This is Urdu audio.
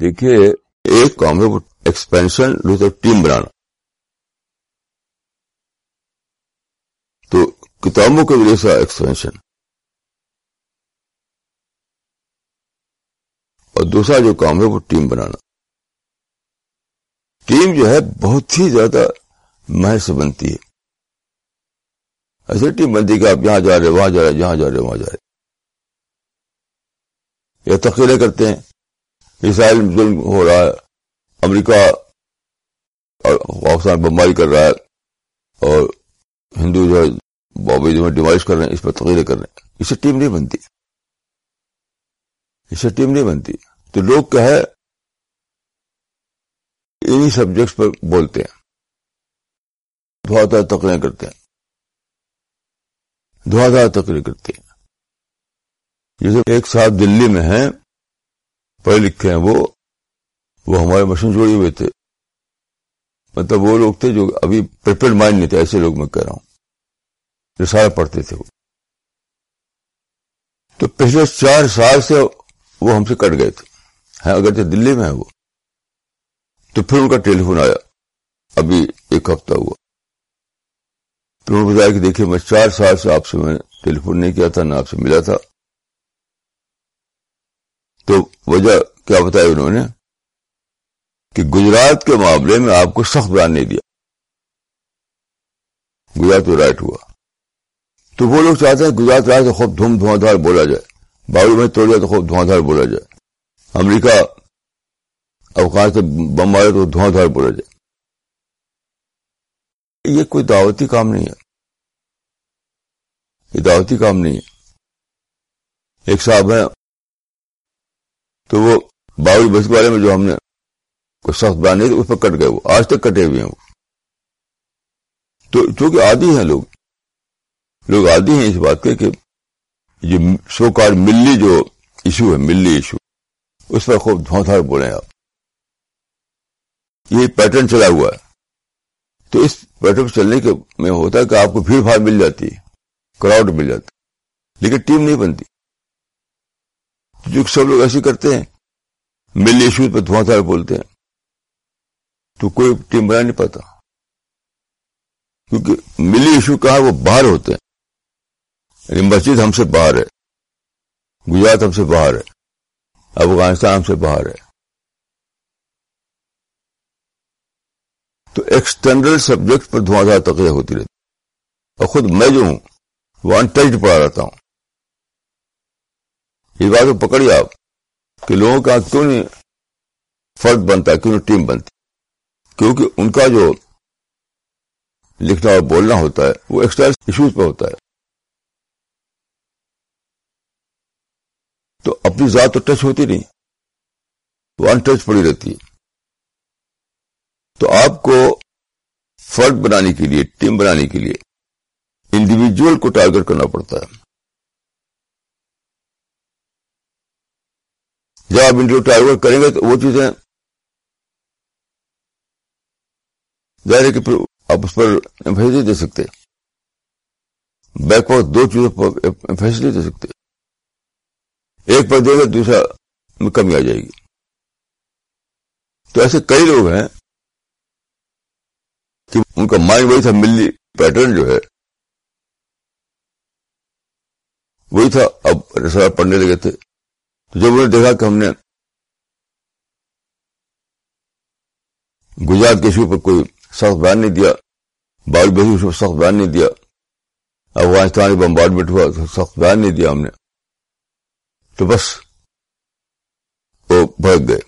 دیکھیے، ایک کام ہے وہ ایکسپینشن دوسرا ٹیم بنانا۔ تو کتابوں کے ذریعے سے ایکسپینشن اور دوسرا جو کام ہے وہ ٹیم بنانا۔ ٹیم جو ہے بہت ہی زیادہ محض سے بنتی ہے۔ ایسے ٹیم بنتی کہ آپ یہاں جا رہے وہاں جا رہے جہاں جا رہے وہاں جا رہے یا تقریریں کرتے ہیں۔ اسرائیل ظلم ہو رہا ہے، امریکہ اور پاکستان بمباری کر رہا ہے اور ہندو جو ہے بابی جو ہے کر رہے ہیں، اس پر تقریریں کر رہے ہیں۔ اس سے ٹیم نہیں بنتی۔ اس سے ٹیم نہیں بنتی۔ تو لوگ کیا ہے؟ انہی سبجیکٹس پر بولتے ہیں۔ دھوا دھا تقریریں کرتے ہیں۔ دھوا دھا تقریر کرتے ہیں۔ جیسے ایک صاحب دلی میں ہیں پڑھے لکھے ہیں وہ وہ ہمارے مشین جوڑے ہوئے تھے۔ مطلب وہ لوگ تھے جو ابھی پریپیئر مائنڈ نہیں تھے، ایسے لوگ میں کہہ رہا ہوں۔ رسالہ پڑھتے تھے وہ۔ تو پچھلے چار سال سے وہ ہم سے کٹ گئے تھے۔ ہاں، اگر دلی میں ہے وہ۔ تو پھر ان کا ٹیلی فون آیا۔ ابھی ایک ہفتہ ہوا۔ پھر انہوں نے بتایا کہ دیکھیے، میں چار سال سے آپ سے میں ٹیلی فون نہیں کیا تھا، نہ آپ سے ملا تھا تو وجہ کیا بتایا انہوں نے؟ کہ گجرات کے معاملے میں آپ کو سخت بیان نہیں دیا۔ گجرات تو رائٹ ہوا۔ تو وہ لوگ چاہتے ہیں گجرات رائے تو خوب دھوم دھواں دھار بولا جائے۔ باڑی میں توڑ جائے تو خوب دھواں دھار بولا جائے۔ امریکہ افغان سے بم مارے تو دھواں دھار بولا جائے۔ یہ کوئی دعوتی کام نہیں ہے۔ یہ دعوتی کام نہیں ہے۔ ایک صاحب ہیں تو وہ باوی بس والے میں جو ہم نے کوئی سخت بیان نہیں اس پر کٹ گئے وہ، آج تک کٹے ہوئے ہیں وہ۔ تو چونکہ عادی ہیں لوگ لوگ عادی ہیں اس بات کے کہ یہ سو کار ملی جو ایشو ہے، ملی ایشو، اس پر خوب دھواں دھار بولے آپ۔ یہ پیٹرن چلا ہوا ہے۔ تو اس پیٹرن چلنے کے میں ہوتا ہے کہ آپ کو بھیڑ بھاڑ مل جاتی ہے، کراؤڈ مل جاتی لیکن ٹیم نہیں بنتی۔ جو سب لوگ ایسے کرتے ہیں ملی ایشو پہ دھواں دھار بولتے ہیں۔ تو کوئی ٹیم بنا نہیں پاتا۔ کیونکہ ملی ایشو کہاں وہ باہر ہوتے ہیں۔ یعنی مسجد ہم سے باہر ہے۔ گجرات ہم سے باہر ہے۔ افغانستان ہم سے باہر ہے۔ تو ایکسٹرنل سبجیکٹ پر دھواں دھار تقریب ہوتی رہتی۔ اور خود میں جو ہوں، وہ انٹچڈ پڑا رہتا ہوں۔ یہ بات کو پکڑیے آپ کہ لوگوں کا کیوں نہیں فرد بنتا کیوں نہیں ٹیم بنتی؟ کیونکہ ان کا جو لکھنا اور بولنا ہوتا ہے، وہ ایکسٹرنل ایشوز پہ ہوتا ہے۔ تو اپنی ذات تو ٹچ ہوتی نہیں وہ ان ٹچ پڑی رہتی ہے۔ تو آپ کو فرد بنانے کے لیے، ٹیم بنانے کے لیے انڈیویجل کو ٹارگیٹ کرنا پڑتا ہے۔ جب آپ انڈیویجل ٹارگیٹ کریں گے تو وہ چیزیں ظاہر ہے کہ پھر آپ اس پر نہیں دے سکتے۔ بیک وقت دو چیزوں پر نہیں دے سکتے۔ ایک پر دے گا دوسرا میں کمی آ جائے گی۔ تو ایسے کئی لوگ ہیں کہ ان کا مائنڈ وہی تھا ملی پیٹرن جو ہے۔ وہی تھا اب رسالہ پڑھنے لگے تھے۔ جب انہوں نے دیکھا کہ ہم نے گجرات کے ایشو پر کوئی سخت بیان نہیں دیا بال بہی اس پر سخت بیان نہیں دیا، افغانستان بمبارڈمنٹ ہوا تو سخت بیان نہیں دیا ہم نے، تو بس وہ بھگ گئے۔